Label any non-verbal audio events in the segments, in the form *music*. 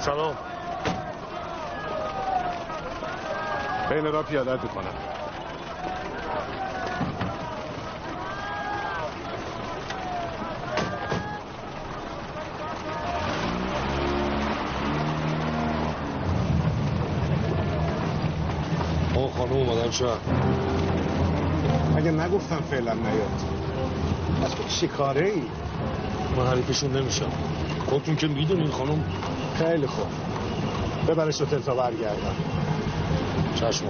سلام. بین را پیادت می‌کنم آقا خانم اومدن شهر. اگه نگفتم فعلا نیاد. از خود شکاره ای؟ من حریفشون نمیشم. خودتون که می‌دونین خانم. خیلی خوب. ببرش هتل تا برگردم. چشم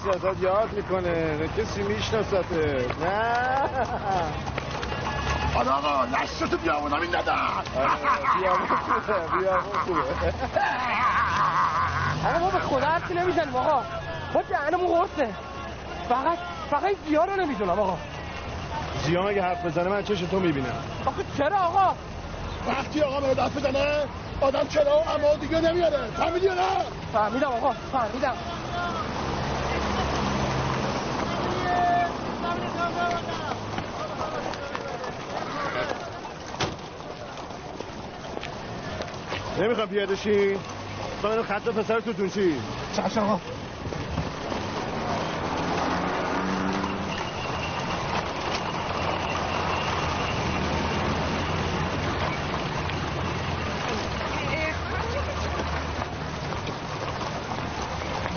کسی ازت یاد می‌کنه؟ نه کسی میشناسته. نه. آره آقا نشتو بیامونم این آره، بیامون خوبه بیامون خوبه آقا ما به خدا حرفی نمی‌زنیم آقا. ما دهنمون قرصه. فقط فقط زیا رو نمی‌دونم آقا. زیام اگه حرف بزنه؟ من چش تو می‌بینم. آخه چرا آقا؟ وقتی آقا به دست بزنه آدم چرا اما دیگه نمیاره. فهمیدی نه؟ فهمیدم آقا فهمیدم. نمی‌خوام پیاده شی اینو خط پسر تو چی؟ چشم آقا.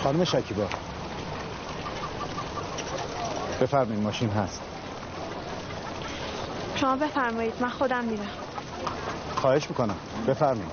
خانم شکیبا. بفرمین ماشین هست. شما بفرمایید من خودم میرم. خواهش می‌کنم. بفرمین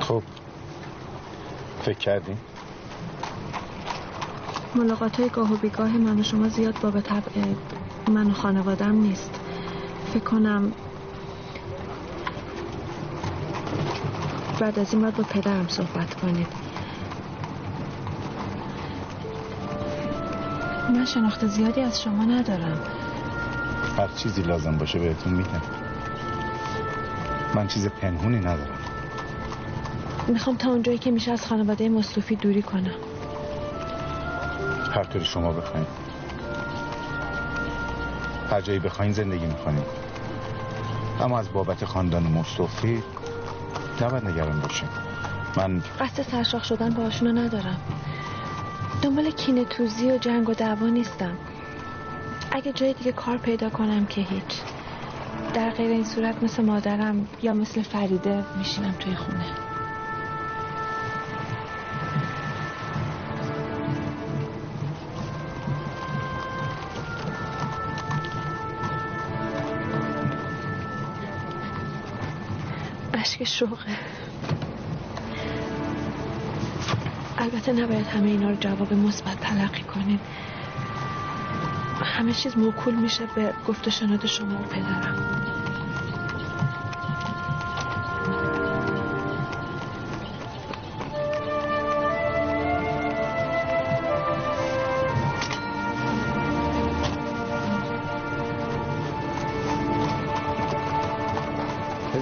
خب فکر کردیم ملاقات های گاه و بیگاه من و شما زیاد باب طبع من و خانوادم نیست. فکر کنم بعد از این باید با پدرم صحبت کنید. من شناخت زیادی از شما ندارم. هر چیزی لازم باشه بهتون میگم. من چیز پنهونی ندارم. می‌خوام تا اونجایی که میشه از خانواده مصطفی دوری کنم. هر طوری شما بخواین. هر جایی بخواین زندگی می‌کنیم. اما از بابت خاندان مصطفی نباید نگران باشیم. من قصد سرشاخ شدن باشونو ندارم. دنبال کینه توزی و جنگ و دعوا نیستم. اگه جای دیگه کار پیدا کنم که هیچ. در غیر این صورت مثل مادرم یا مثل فریده میشینم توی خونه. اشک شوقه البته نباید همه اینا رو جواب مثبت تلقی کنیم. همه چیز موکول میشه به گفت شما و پدرم.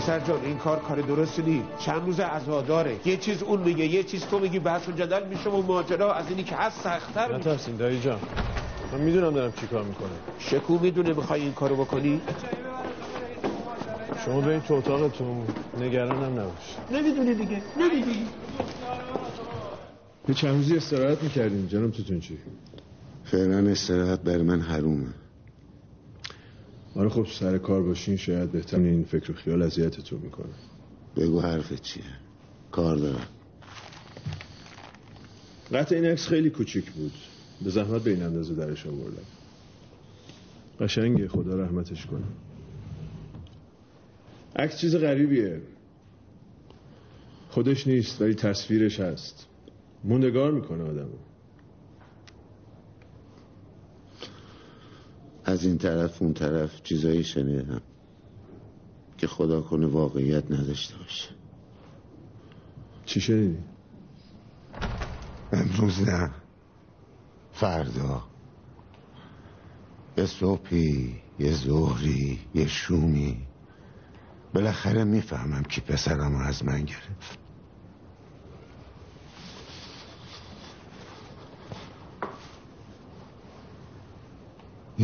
پسر جان این کار کار درستی نیست. چند روز عزاداره. یه چیز اون میگه یه چیز تو میگی بحث و جدل میشه و ماجرا از اینی که هست سختتر میشه. نترسین دایی جان. من می‌دونم دارم چی کار می‌کنم. شکو می‌دونه می‌خوای این کارو بکنی؟ شما به این تو اتاقتون. نگرانم نباش. نمی‌دونی دیگه. نمی‌دونی. یه چند روزی استراحت می‌کردیم جناب توتون چی؟ فعلا استراحت بر من حرومه. آره خب سر کار باشین شاید بهتر. این فکر و خیال اذیتتون می‌کنه. بگو حرفت چیه. کار دارم. قطع این عکس خیلی کوچیک بود. به زحمت به این اندازه درش آوردم. قشنگه خدا رحمتش کنه. عکس چیز غریبیه. خودش نیست ولی تصویرش هست. موندگار می‌کنه آدمو. از این طرف اون طرف چیزایی شنیدم که خدا کنه واقعیت نداشته باشه. چی شنیدی؟ امروز نه فردا. یه صبحی یه ظهری یه شومی. بالاخره می‌فهمم کی پسرم از من گرفت.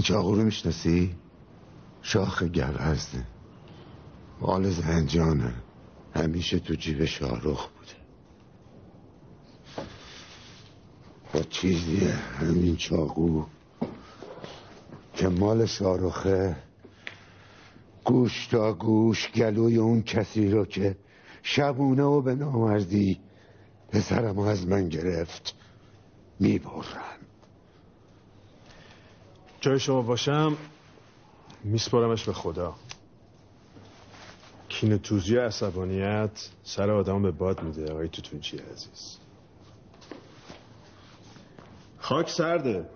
این چاقو رو می‌شناسی؟ شاخ گوزنه مال زنجانه. همیشه تو جیب شاهرخ بوده. با چیزیه همین چاقو که مال شاروخه گوش تا گوش گلوی اون کسی رو که شبونه و به نامردی از من گرفت می‌برن. جای شما باشم میسپارمش به خدا. کین توزی عصبانیت سر آدم به باد میده. آقای توتونچی عزیز. خاک سرده.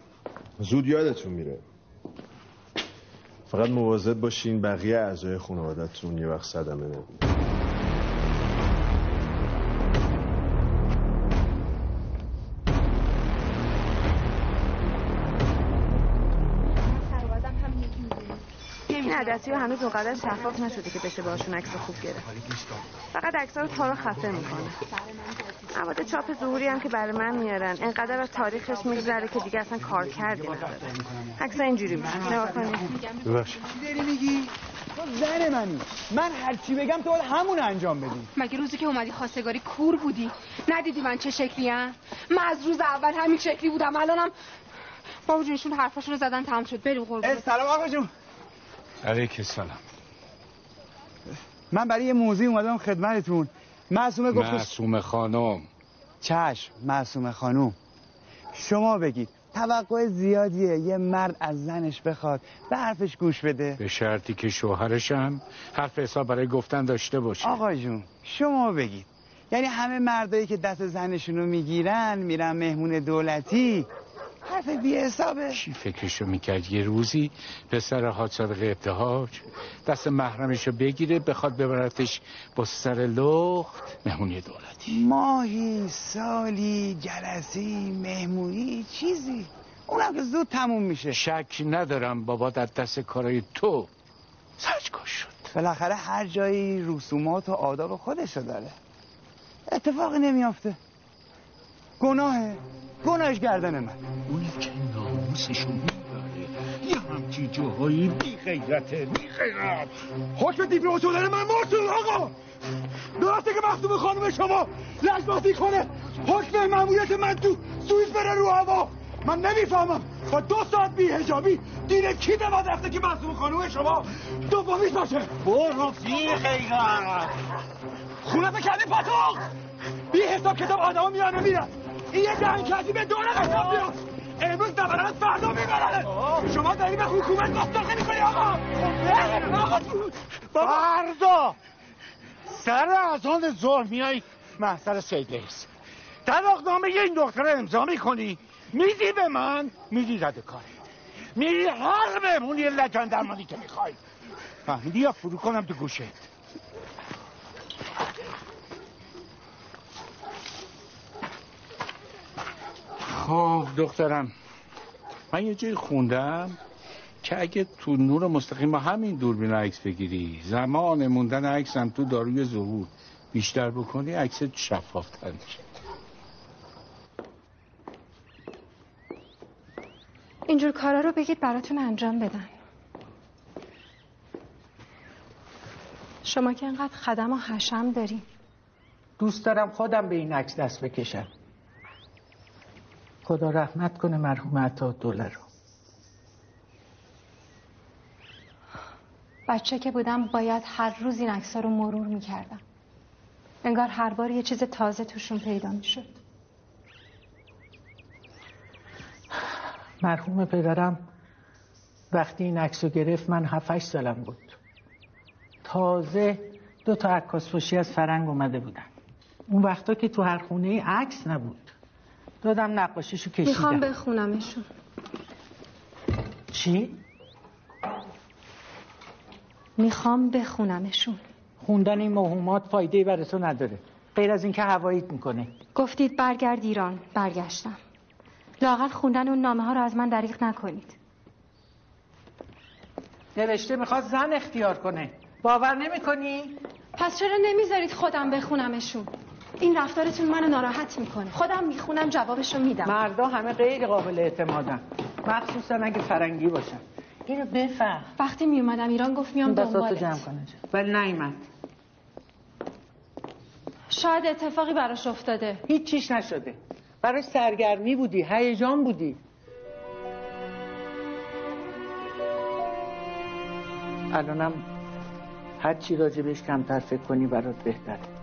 زود یادتون میره. فقط مواظب باشین بقیه اعضای خانوادتون یه وقت صدمه نبینه عدسی ها هنوز اونقدر شفاف نشده که بشه باشون عکس خوب گرفت. فقط عکس رو تارو خفه می‌کنه. مواد چاپ ظهوری هم که برای من میارن انقدر از تاریخش میگذره که دیگه اصلا کار کردی نداره. عکس اینجوری میشه نگاه داری میگی؟ تو زن منی. من هر چی بگم تو همون انجام بدی. مگه روزی که اومدی خواستگاری کور بودی؟ ندیدی من چه شکلی هم؟ من از روز اول همین شکلی بودم. الانم بابا جونشون حرفاشون رو زدن تمام شد. بریم قربون سلام آقا جون. علیک سلام. من برای یه موضوع اومدم خدمتتون. معصومه گفت معصوم خانم. چشم معصومه خانوم شما بگید توقع زیادیه یه مرد از زنش بخواد به حرفش گوش بده؟ به شرطی که شوهرشم حرف حساب برای گفتن داشته باشه. آقا جون شما بگید. یعنی همه مردایی که دست زنشونو می‌گیرن میرن مهمون دولتی حرف بی حسابه. چی فکرشو می‌کرد یه روزی؟ پسر حاصل ابتهاج دست محرمشو بگیره بخواد ببرتش با سر لخت مهمونی دولتی. ماهی سالی جلسی مهمونی چیزی. اونم که زود تموم میشه. شک ندارم بابا در دست کارای تو. سرچکاش شد. بالاخره هر جایی رسومات و آداب خودشو داره. اتفاقی نمیافته. گناهه. گناهش گردن من. اونی که ناموسشو می‌بره یه همچی جاهایی بی غیرته بی غیرت حکم دیپلماسی داره من مرسول آقا. درسته که مخدوم خانم شما لجبازی کنه. حکم معمولیت من تو سوئیس بره رو هوا. من نمی‌فهمم. با دو ساعت بی هجابی دین کی من رفته که مخدوم خانم شما دومیش باشه؟ برو بی غیرت خونه کردی پاتوق بی حساب کتاب آدم میانه میرن این یه کردی به دور قسم بیاد امروز دبرت فردا می‌برن شما داری به حکومت گستاخی می‌کنی آقا. فردا. سر از آن ظهر میای. محضر سیدلیس طلاقنامه این دختر امضا می‌کنی. میدی به من؟ میدی رد کاری میری هر بمون یه لجن درمانی که می‌خوای. فهمیدی یا فرو کنم تو گوشت. خب دخترم. من یه جایی خوندم که اگه تو نور مستقیم با همین دوربین عکس بگیری زمان موندن عکس هم تو داروی ظهور بیشتر بکنی عکس شفافتر میشه. اینجور کارا رو بگید براتون انجام بدن. شما که انقدر خدم و حشم دارین. دوست دارم خودم به این عکس دست بکشم. خدا رحمت کنه مرحوم عطا دوله رو. بچه که بودم باید هر روز این عکس رو مرور می‌کردم. انگار هر بار یه چیز تازه توشون پیدا می‌شد. مرحوم پدرم وقتی این عکس رو گرفت من 7 سالم بود. تازه دو تا عکاس از فرنگ اومده بودن. اون وقتا که تو هر خونه عکس نبود. دادم نقاشیشو کشیدم. می‌خوام بخونمشون چی؟ می‌خوام بخونمشون خوندن این موهومات فایده برای تو نداره. غیر از اینکه هواییت می‌کنه. گفتید برگرد ایران برگشتم. لاقل خوندن اون نامه ها رو از من دریغ نکنید. نوشته می‌خواد زن اختیار کنه. باور نمی‌کنی؟ پس چرا نمی‌ذارید خودم بخونمشون این رفتارتون منو ناراحت می‌کنه. خودم می‌خونم جوابشو میدم. مردا همه غیر قابل اعتمادن. مخصوصا اگه فرنگی باشن. اینو بفهم. وقتی میومدم ایران گفت میام دنبالت. جمع کنه. ولی نیومد. شاید اتفاقی براش افتاده. هیچ چیش نشده. براش سرگرمی بودی هیجان بودی. الانم هر چی راجبش کمتر فکر کنی برات بهتره.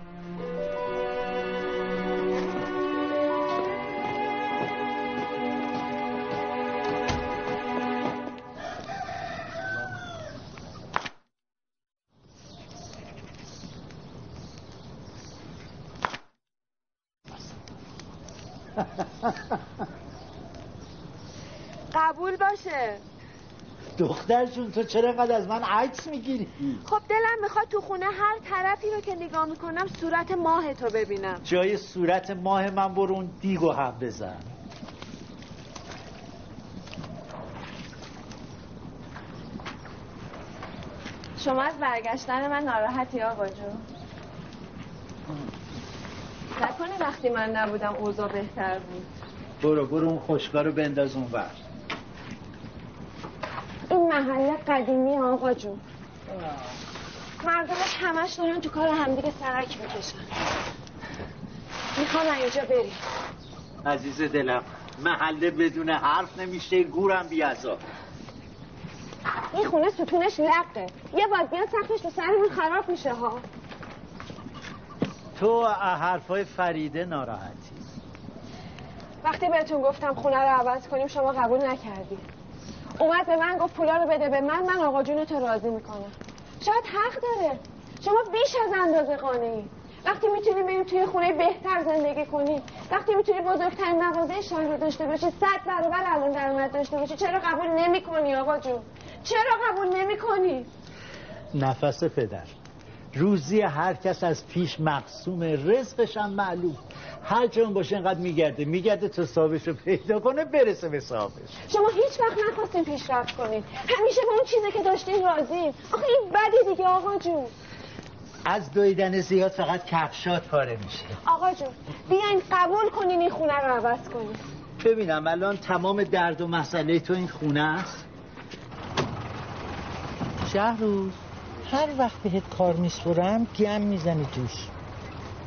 دختر جون تو چرا قد از من عکس می‌گیری؟ خب دلم می‌خواد تو خونه هر طرفی رو که نگاه می‌کنم صورت ماه تو ببینم. جای صورت ماه من برو اون دیگو هم بزن. شما از برگشتن من ناراحتی آقا جون نکنه وقتی من نبودم اوضاع بهتر بود. برو برو اون خوشگاه رو بنداز اون محله قدیمی آقا جون. مردمش همش دارن تو کار همدیگه سرک می‌کشن. می‌خوام اینجا بریم. عزیز دلم محله بدون حرف نمیشه گورم بیازا این خونه ستونش لقه. یه باد بیاد سختش تو سرمون خراب میشه ها. تو حرفای فریده ناراحتی. وقتی بهتون گفتم خونه رو عوض کنیم شما قبول نکردی. اومد به من گفت پولا رو بده به من من آقا جون تو راضی می‌کنم. شاید حق داره. شما بیش از اندازه قانعی. وقتی می‌تونی بریم توی خونه بهتر زندگی کنی وقتی می‌تونی بزرگترین مغازه شهر رو داشته باشی صد برابر الان درآمد داشته باشی چرا قبول نمی‌کنی آقا جون؟ چرا قبول نمی‌کنی؟ نفس پدر. روزی هر کس از پیش مقسوم رزقش هم معلوم. هر جان باشه اینقدر میگرده. میگرده تا صاحبش رو پیدا کنه برسه به صاحبش شما هیچ وقت نخواستین پیشرفت کنین. همیشه به اون چیزی که داشتین راضی آخه این بدی دیگه آقا جون. از دویدن زیاد فقط کفشات پاره میشه. آقا جون بیاین قبول کنین این خونه رو عوض کنین. ببینم الان تمام درد و مسئله تو این خونه است؟ شهروز. هر وقت بهت کار میسپرم گم می‌زنی توش.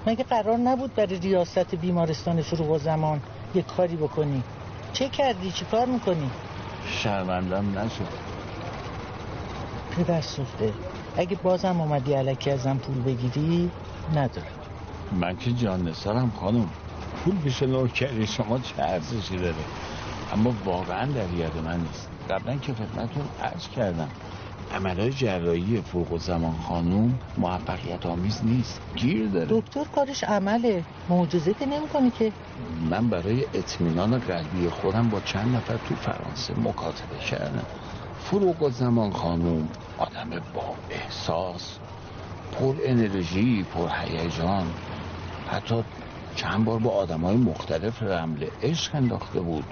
مگه قرار نبود برای ریاست بیمارستان فروغ و زمان یه کاری بکنی؟ چه کردی؟ چی کار می‌کنی؟ شرمندم نشد. پدر سوخته اگه بازم اومدی علکی ازم پول بگیری ندارم من که جان نسارم خانم. پول پیش نوکری شما چه ارزشی داره؟ اما واقعا در یاد من نیست. قبلا که خدمتتون عرض کردم. عملهای جراحی فوق و زمان خانوم موفقیت آمیز نیست. گیر داره. دکتر کارش عمله. معجزه که نمی‌کنه که. من برای اطمینان قلبی خودم با چند نفر تو فرانسه مکاتبه کردم. فروغ و زمان خانوم آدم با احساس پر انرژی پر هیجان. حتی چند بار با آدم های مختلف رمل عشق انداخته بود.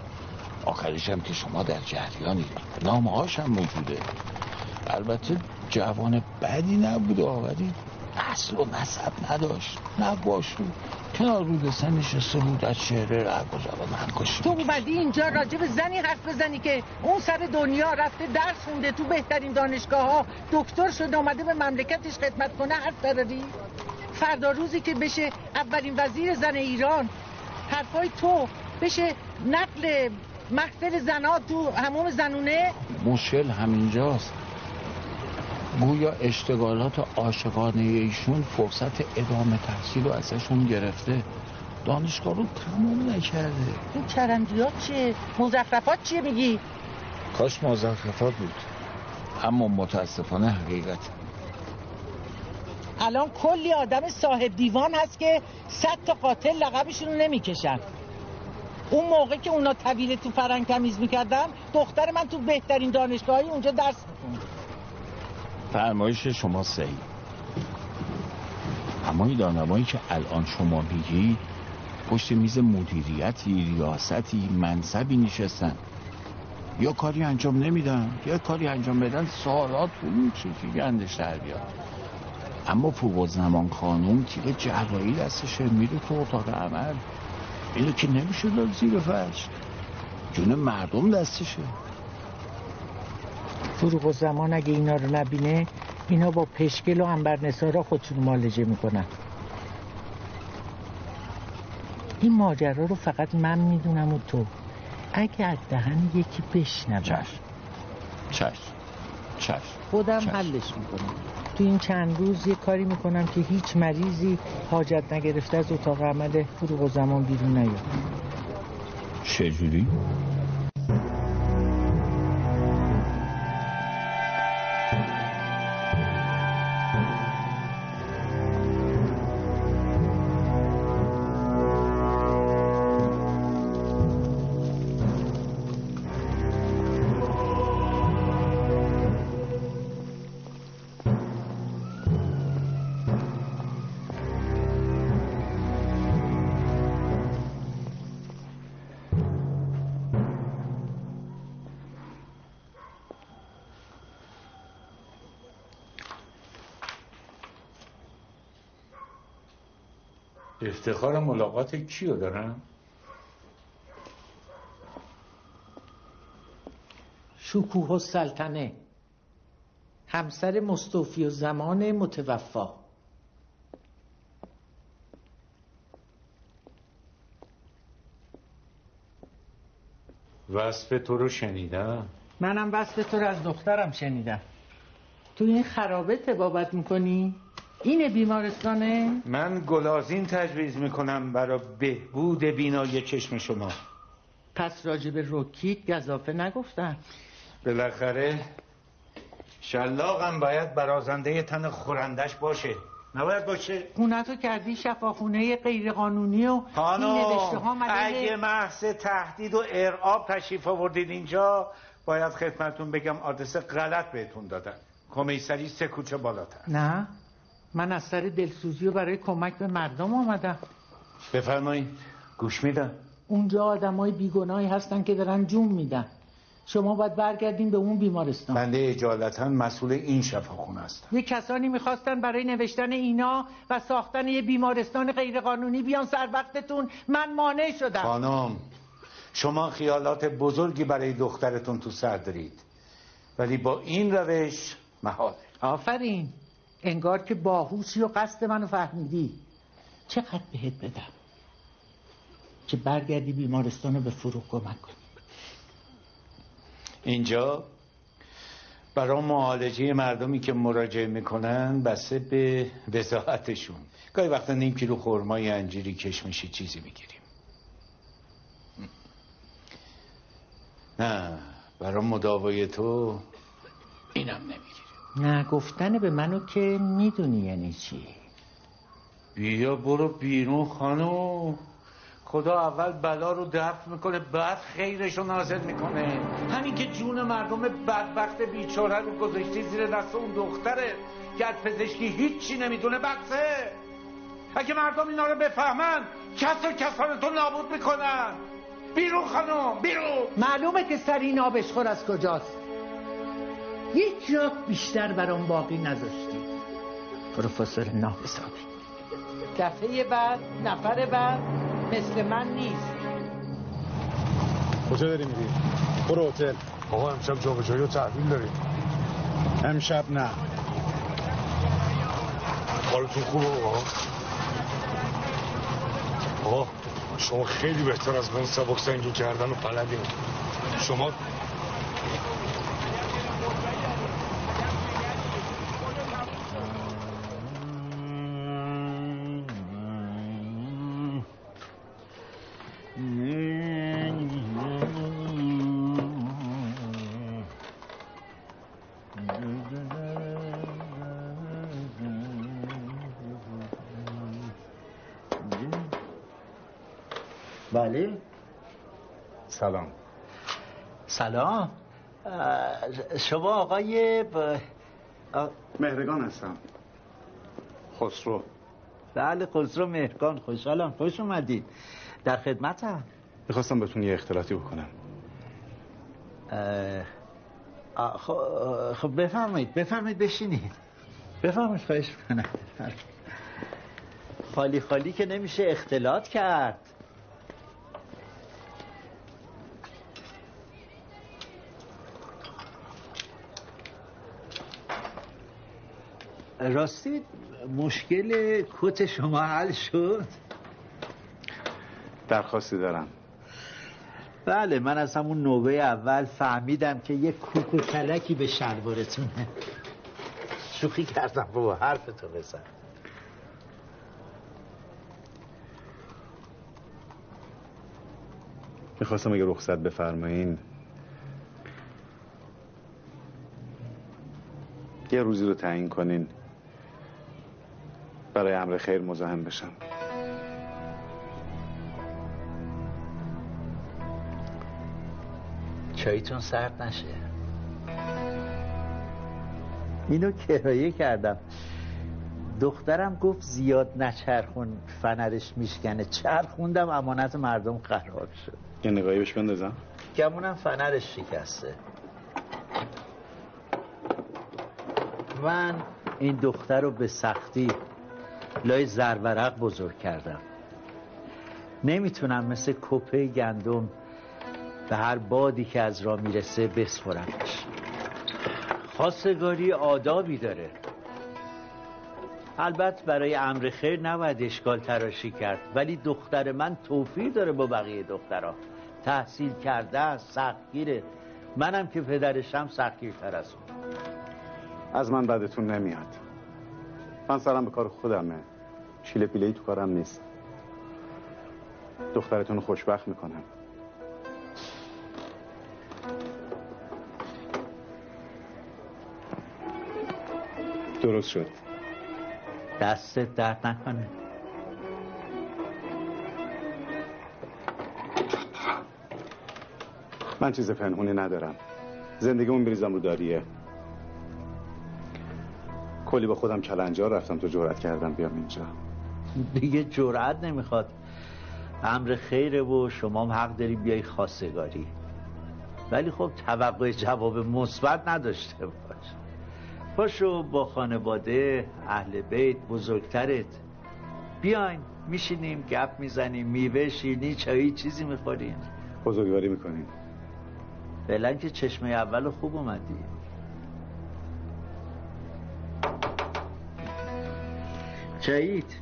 آخرش هم که شما در جریانی نامه هم موجوده. البته جوان بدی نبود ولی اصل و نسب نداشت. نه باشو کنار رود سن نشسته بود از شهره رهگذر من تو اومدی اینجا راجع به زنی حرف بزنی که اون سر دنیا رفته درس خونده تو بهترین دانشگاه ها دکتر شده اومده به مملکتش خدمت کنه حرف داری فردا روزی که بشه اولین وزیر زن ایران. حرفای تو بشه نقل محفل زنها تو همون زنونه؟ مشکل همینجاست. گویا اشتغالات عاشقانه ایشون فرصت ادامه تحصیل رو ازشون گرفته. دانشگاه رو تموم نکرده. این چرندیات چیه؟ مزخرفات چیه میگی؟ کاش مزخرفات بود. اما متاسفانه حقیقت. الان کلی آدم صاحب دیوان هست که صد تا قاتل لقبشون رو نمی‌کشن. اون موقع که اونا طویل تو فرنگ تمیز می‌کردم دختر من تو بهترین دانشگاهی اونجا درس می‌خوند. فرمایش شما صحیح اما این که الان شما میگی پشت میز مدیریتی ریاستی منصبی نشستن. یا کاری انجام نمیدن یا کاری انجام بدن سالات طول می‌کشه گندش در بیاد. اما فوق زمان خانوم تیغ جوایی دستشه میره تو اتاق عمل. اینو که نمیشه داد زیر فرش. جون مردم دستشه. فروغ و زمان اگه اینا رو نبینه اینا با پشکل و انبرنسارا خودشون مالجه می‌کنن. این ماجرا رو فقط من می‌دونم و تو. اگه از دهن یکی بشنوم چشم. چشم. چشم. خودم چشم. حلش می‌کنم. تو این چند روز یه کاری می‌کنم که هیچ مریضی حاجت نگرفته از اتاق عمل فروغ و زمان بیرون نیاد. چجوری؟ افتخار ملاقات کیو دارم؟ شکوه و سلطنه همسر مستوفی و زمان متوفا وصف تو رو شنیدم منم وصف تو رو از دخترم شنیدم تو این خرابه تبابت می‌کنی؟ اینه بیمارستانه؟ من گلازین تجویز می‌کنم برای بهبود بینای چشم شما. پس راجب روکیت گذافه نگفتن بالاخره شلاقم باید برازنده تن خورندش باشه. نباید باشه. خونتو کردی شفاخونه غیر قانونی و این خانم اگه محض تهدید و ارعاب تشریف آوردید اینجا باید خدمتون بگم آدرس غلط بهتون دادن. کمیسری سه کوچه بالاتر. نه؟ من از سر دلسوزی و برای کمک به مردم آمدم. بفرمایید. گوش میدم. اونجا آدمای بیگناهی هستن که دارن جون میدن. شما باید برگردین به اون بیمارستان. بنده اجالتا مسئول این شفاخونه هستم. یه کسانی می‌خواستن برای نوشتن اینا و ساختن یه بیمارستان غیرقانونی بیان سر وقتتون. من مانع شدم. خانم شما خیالات بزرگی برای دخترتون تو سر دارید. ولی با این روش محاله. آفرین. انگار که باهوشی و قصد منو فهمیدی. چقدر بهت بدم که برگردی بیمارستان رو به فروغ کمک کنی. اینجا برای معالجه مردمی که مراجعه می‌کنن بسته به وضاحتشون. گاهی وقتا نیم کیلو خرمای انجیری کشمشی چیزی می‌گیریم. نه برای مداوای تو اینم نمی‌گیریم. نه گفتن به منو که می‌دونی یعنی چی؟ بیا برو بیرون خانم. خدا اول بلا رو دفع می‌کنه بعد خیرش رو نازل می‌کنه. همین که جون مردم بدبخت بیچاره رو گذاشتی زیر دست اون دختره که از پزشکی هیچی نمی‌دونه بسه اگه مردم اینا رو بفهمن کس و کسانتون نابود می‌کنن. بیرون خانم بیرون. معلومه که سر این آبشخور از کجاست. یک رات بیشتر برام باقی نذاشتی. پروفسور ناحسابی دفعه بعد نفر بعد مثل من نیست. کجا داری میری؟ برو هتل. آقا امشب جابجایی و تحویل داریم. امشب نه. حالتون خوبه آقا؟ آقا شما خیلی بهتر از من سبک سنگین کردن و بلدین. شما شما آقای ب... مهرگان هستم. خسرو. بله خسرو مهرگان خوشحالم. خوش اومدید. در خدمتم. می‌خواستم بهتون یه اختلاطی بکنم. خب خب بفرمایید بفرمایید بشینید. بفرمایید خواهش کنم خالی خالی که نمیشه اختلاط کرد. راستی مشکل کت شما حل شد؟ درخواستی دارم. بله من از همون نوبه اول فهمیدم که یه کوک و کلکی به شلوارتونه. شوخی کردم بابا حرف تو بزن. می‌خواستم اگه رخصت بفرمایین. یه روزی رو تعیین کنین. برای امر خیر مزاحم بشم. چایتون سرد نشه. اینو کرایه کردم. دخترم گفت زیاد نچرخون فنرش میشکنه. چرخوندم امانت مردم خراب شد. یه نگاهی بهش بندازم. گمونم فنرش شکسته. من این دختر رو به سختی لای زرورق بزرگ کردم. نمی‌تونم مثل کپه گندم به هر بادی که از را می‌رسه بسپرمش. خواستگاری آدابی داره. البته برای امر خیر نباید اشکال تراشی کرد ولی دختر من توفیر داره با بقیه دخترها. تحصیل کرده سختگیره. منم که پدرشم سختگیرتر از اون. از من بدتون نمیاد. من سرم به کار خودمه. شیله پیله تو کارم نیست. دخترتون رو خوشبخت می‌کنم. درست شد. دستت درد نکنه. من چیز پنهونی ندارم. زندگیمون بریزم رو داریه. کلی با خودم کلنجار رفتم تو جورت کردم بیام اینجا. دیگه جرأت نمی‌خواد. امر خیره و شما هم حق داری بیای خواستگاری. ولی خب توقع جواب مثبت نداشته باش. پاشو با خانواده اهل بیت بزرگترت. بیاین میشینیم گپ می‌زنیم میوه شیرنی چایی چیزی می‌خوریم. بزرگواری می‌کنیم. فعلا که چشمه اول خوب اومدی. چایید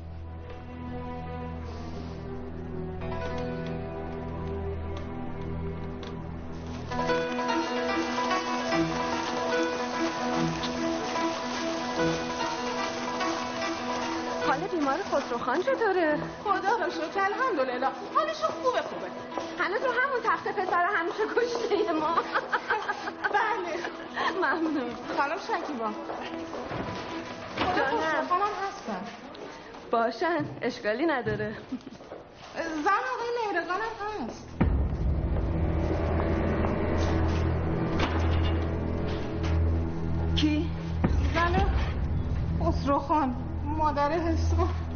حال بیمار خسروخان چطوره؟ خدا رو شکر الحمدلله. حالش خوبه خوبه. هنوز رو همون تخت پسر همیشه کشته ما *laughs* بله. ممنون. سلام شکیبا. جانم خانم باشن اشکالی نداره. زن آقای مهرگانم هست. کی؟ زن خسروخان مادر حسان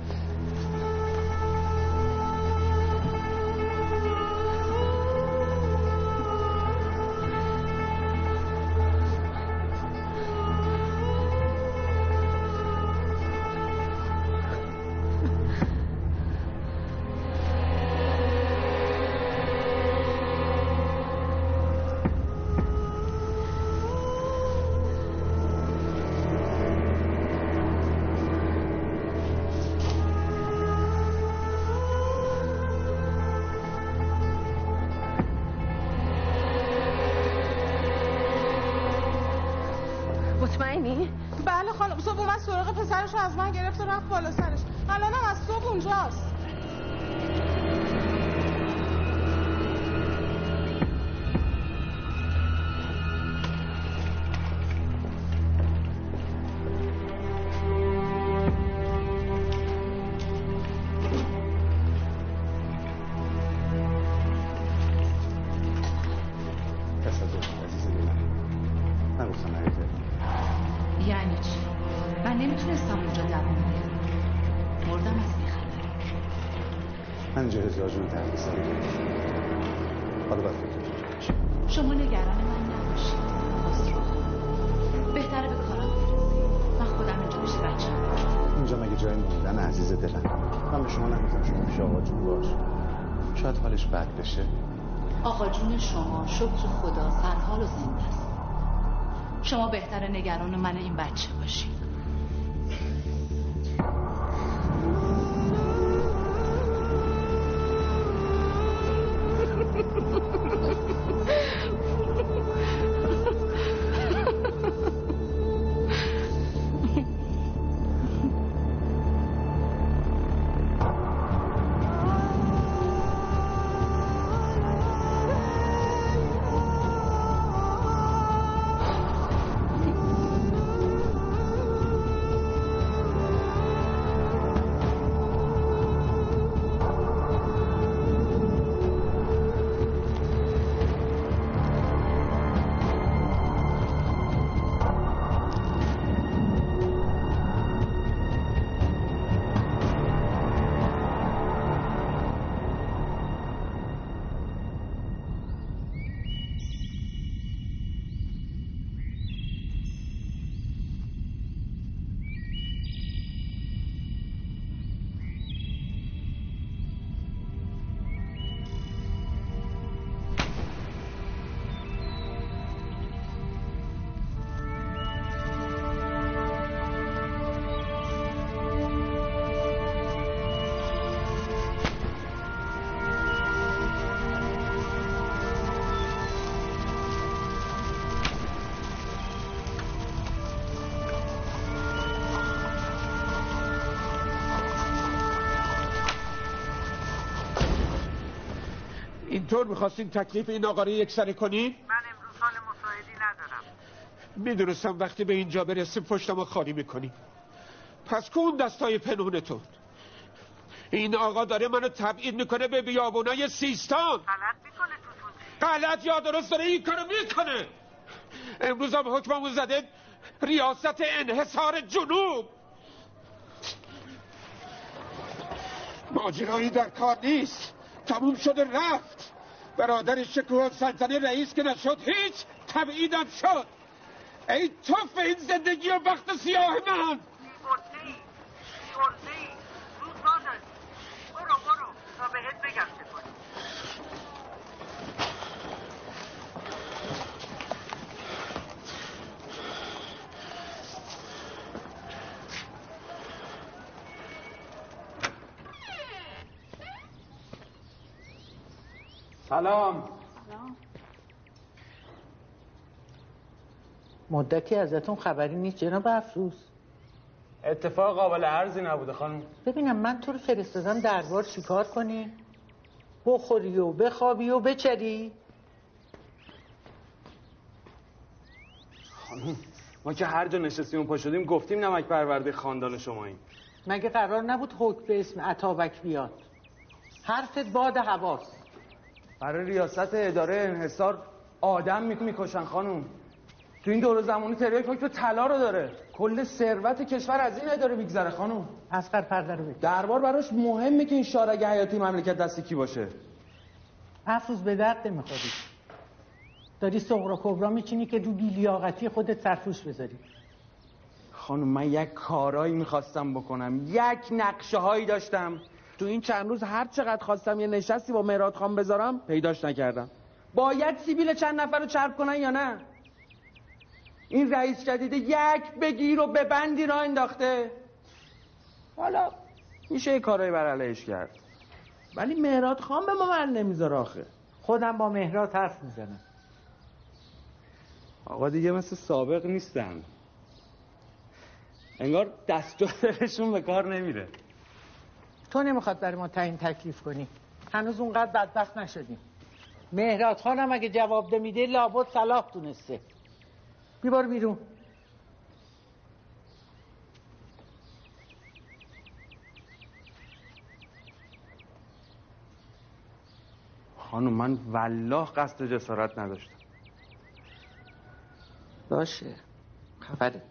یعنی چی؟ من نمی‌تونستم اونجا دوام بیارم مردم از بیخبری پنج هزار جون تحقیصم حالا باید فکر شما نگران من نباشید. خسرو بهتره به کارم من خودم اینجا میشه بچه اینجا مگه جای موندن عزیز دلم؟ من به شما نمی‌تونم شما پیش آقا جون باش. شاید حالش بد بشه. آقا جون شما شکر خدا سرحال و زنده است. شما بهتره نگران من این بچه باشید. اینطور می‌خواستین تکلیف این آقا رو یک سره کنین؟ من امروز حال مساعدی ندارم. می‌دونستم وقتی به اینجا برسیم پشتم خالی می‌کنی. پس که اون دستای پنونتون این آقا داره منو تبعید می‌کنه به بیابونای سیستان. غلط می‌کنه غلط یا درست داره این کارو می‌کنه. امروز هم حکممون زده ریاست انحصار جنوب. ماجرایی در کار نیست. تموم شده رفت. برادر شکوه سلطنه رئیس که نشد هیچ تبعیدم شد. ای توف این زندگی و وقت سیاه من بیورزی بیورزی روز دادن برو برو تا بهت بگم چه کنی سلام. مدتی ازتون خبری نیست جناب افسوس. اتفاق قابل عرضی نبوده خانم. ببینم من تو رو فرستادم دربار چیکار کنی؟ بخوری و بخوابی و بچری؟ خانم ما که هر جا نشستیم و پا شدیم گفتیم نمک پرورده خاندان شماییم. مگه قرار نبود حکم به اسم عطابک بیاد؟ حرفت باد حواس برای ریاست اداره انحصار آدم می‌کشن خانم تو این دور زمانی تریاک حکم طلا رو داره. کل ثروت کشور از این اداره میگذره خانم رو بگیر. دربار براش مهمه که این شارگه حیاتی مملکت دست کی باشه. افروز به درد نمی‌خوری. داری سغرا کبرا میچینی که رو بیلیاقتی خودت سرفوش بذاری. خانم من یک کارایی می‌خواستم بکنم. یک نقشه هایی داشتم. تو این چند روز هر چقدر خواستم یه نشستی با مهراد خان بذارم پیداش نکردم. باید سیبیل چند نفر رو چرب کنن یا نه؟ این رئیس جدیده یک بگیر و ببندی را انداخته. حالا میشه یه کارایی بر علیهش کرد. ولی مهراد خان به ما من نمی‌ذاره آخه. خودم با مهراد حرف می‌زنم. آقا دیگه مثل سابق نیستن. انگار دست و دلشون به کار نمیره. تو نمی‌خواد برای ما تعیین تکلیف کنی. هنوز اونقدر بدبخت نشدیم. مهراد خانم اگه جواب نمیده لابد صلاح دونسته بیبار بیرون. خانم من والله قصد جسارت نداشتم. باشه. خبرت.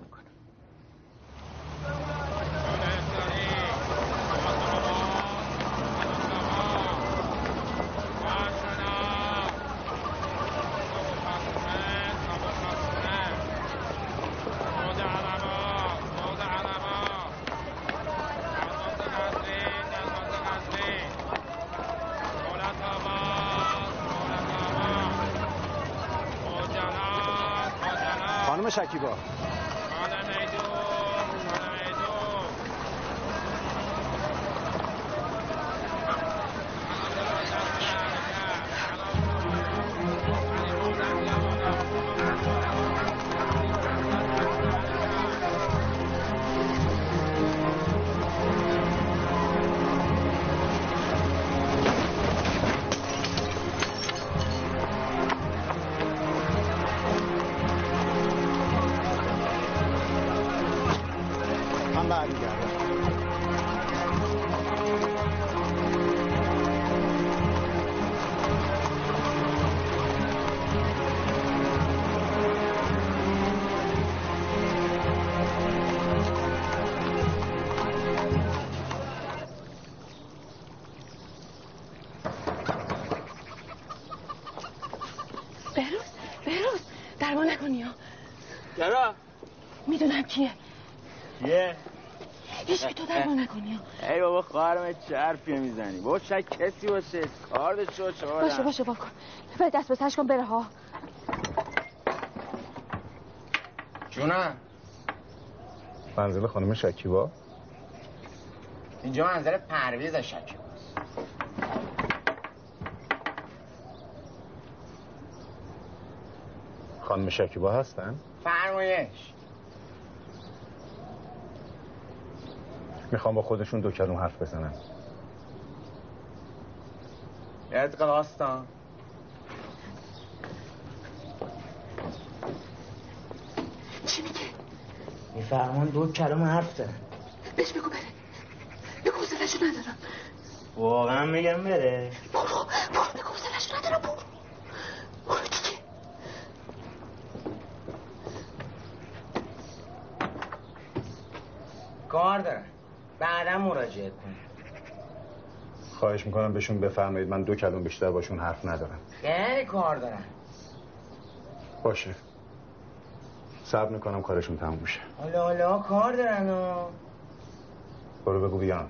چه حرفی می‌زنی؟ بابا شاید کسی باشه. کار داشته باشه آدم. باشه باشه با کن ولی دست به سرش کن بره ها. جونم. منزل خانم شکیبا؟ اینجا منظر پرویز شکیباست خانم شکیبا هستن؟ فرمایش. می‌خوام با خودشون دو کلم حرف بزنم دقیقه واستا چی میگه میفرمان دو کلمه حرف دارن بهش بگو بره. بگو حوصله‌شو ندارم. واقعا میگم بره. برو برو بگو حوصله‌شو ندارم. برو. برو دیگه. کار دارن بعدا مراجعه کن. خواهش می‌کنم بهشون بفرمایید. من دو کلم بیشتر باشون حرف ندارم. خیلی کار دارن. باشه. صبر می‌کنم کارشون تموم میشه حالا حالا کار دارن و. برو بگو بیان.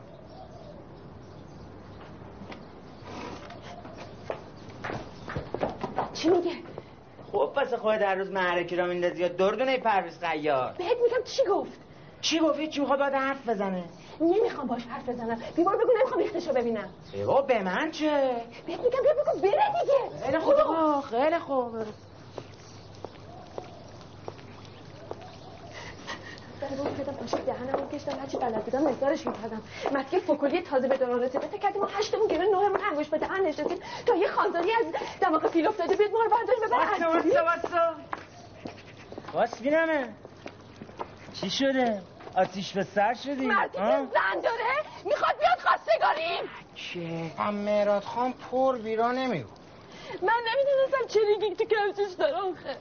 چی میگه؟ خب واسه خود در روز معرکی را میندازی یا دردونه پرویز قیار بهت میگم چی گفت؟ چی گفت؟ چی می‌خواد باید حرف بزنه. نمی‌خوام باش حرف بزنم. بیبار بگو نمی‌خوام ریختشو ببینم. بابا به من چه؟ بهت میگم بیا بگو بره دیگه. خیلی خوب خیلی خوب. در بود کردم پاشت دهنمون کشتم هرچی بلد بودم نگارش می‌کردم. مسکه فکلی تازه به دوران رسیده فکر کردیم ما هشتمون گره نهمون انگوش به دهن نشستیم تا یه خانزاری از دماغ فیل افتاده بیاد ما رو برداشت ببره واسه. واسه واسه. واس بینمه چی شده؟ آتیش به سر شدی؟ مردی که؟ زن داره. می‌خواد بیاد خواستگاریم چه هم مهراد خان پر بیرا نمیگو من نمی‌دونستم چه ریگی تو کفشش داره آخه.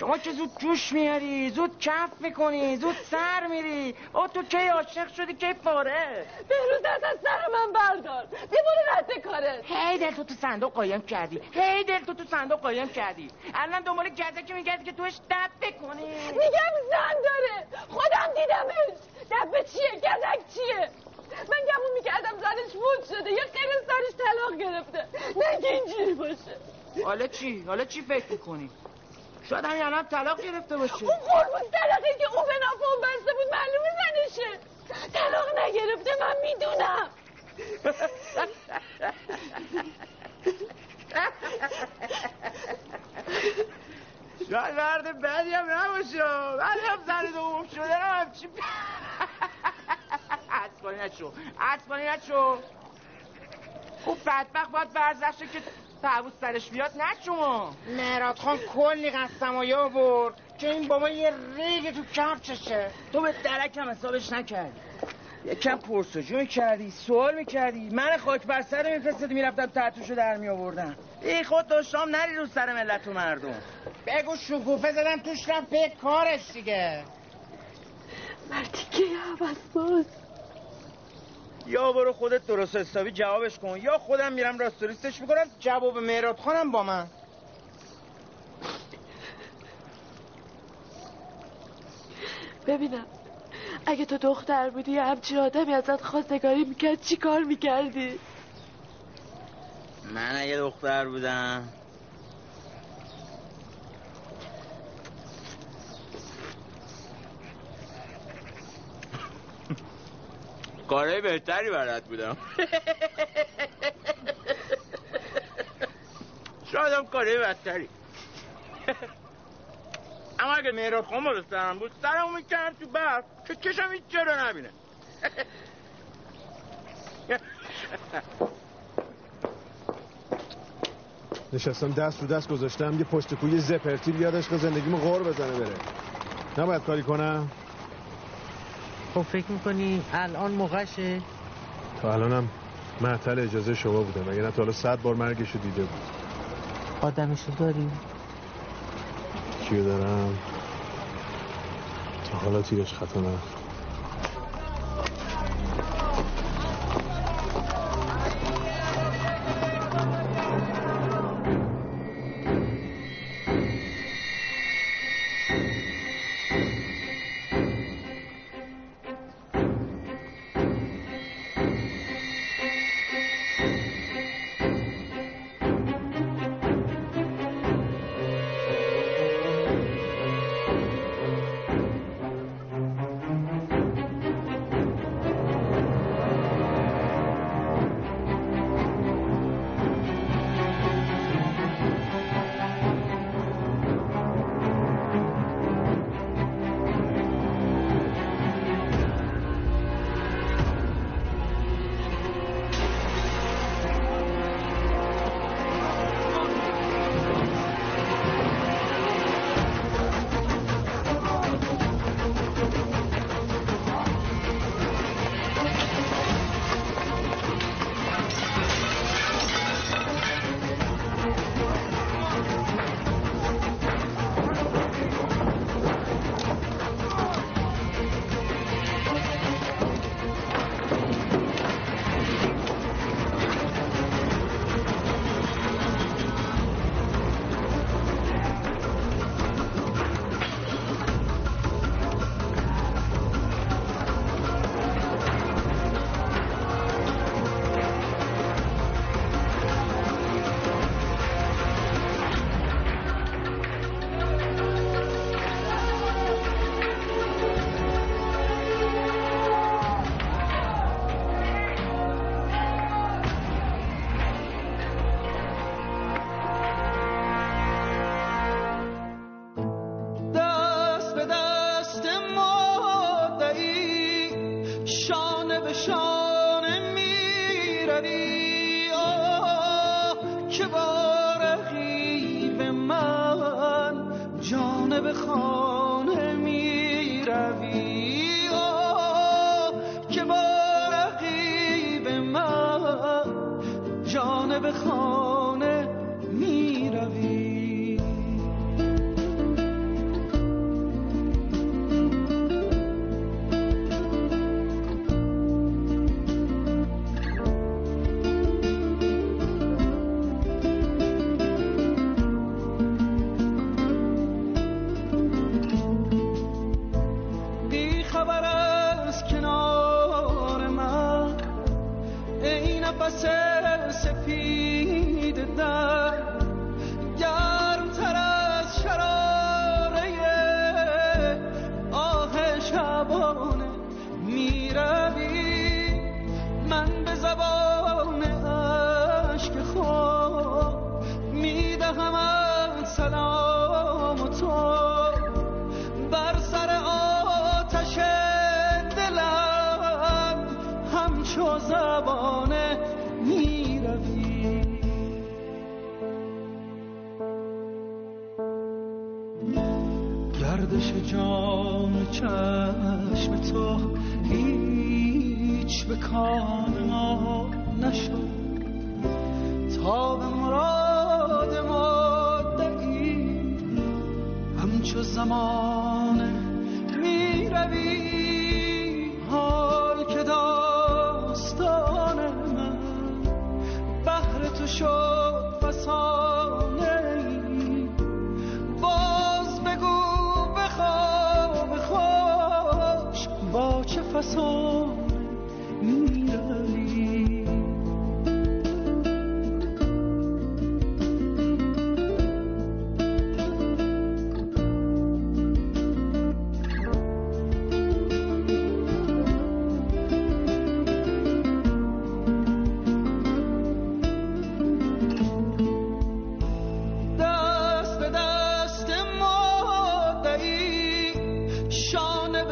شما که زود جوش میاری؟ زود کف می‌کنی؟ زود سر میری؟ او تو کی عاشق شدی؟ کی پاره؟ بهروز دست از سر من بردار. برو رد کارت. هی دل تو تو صندوق قایم کردی. هی دل تو تو صندوق قایم کردی. الان دنبال گزکی میگردی که توش دب بکنی. میگم زن داره. خودم دیدمش. دبه چیه؟ گزک چیه؟ من گمون می‌کردم زنش فوت شده. یا خیر سرش طلاق گرفته. نه اینجوری باشه. حالا چی؟ حالا چی فکر می‌کنی؟ شاید همین الان طلاق گرفته باشه اون قربون طلاقی که اون به نفع اون بسته بود معلومه زنشه. طلاق نگرفته من می‌دونم. شاید مرد بدی هم نباشه. ولی هم زن دوم شده رو همچی عصبانی نشو عصبانی نشو. خوب بدبخت باید برزشه که تعبوز سرش بیاد نه شما. مهراد خان کلی قسمایی آورد که این بابا یه ریگ تو کفششه تو به درک هم حسابش نکردی یکم پرسجو می‌کردی سوال می‌کردی. من خاک بر سر میفرستدی می‌رفتم تحتوشو در میآوردم. ای خود داشتم نری رو سر ملت و مردم. بگو شکوفه زدم توش رفت به کارش دیگه. مردی که عوض باز یا برو خودت درست حسابی جوابش کن. یا خودم میرم راستوریستش می‌کنم. جواب مهراد خانم با من. ببینم. اگه تو دختر بودی یه همچین آدمی ازت خواستگاری می‌کرد چی کار می‌کردی؟ من اگه دختر بودم کارهای بهتری برات بودم. *laughs* شاید هم کارهای بدتری. اما اگه مهراد خان بالا سرم بود سرمو می‌کنم تو برف که کشم هیچ چرا نبینه. *laughs* نشستم دست رو دست گذاشتم یه پشت کوی زپرتی بیادش که زندگیمو غور بزنه بره. نباید کاری کنم؟ خب فکر می‌کنی الان موقعشه؟ تا الانم معطل اجازه شما بودم. اگه نه تا حالا صد بار مرگشو دیده بود. آدمشو داری؟ کیو دارم؟ تا حالا تیرش خطا نرفت.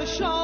the shore.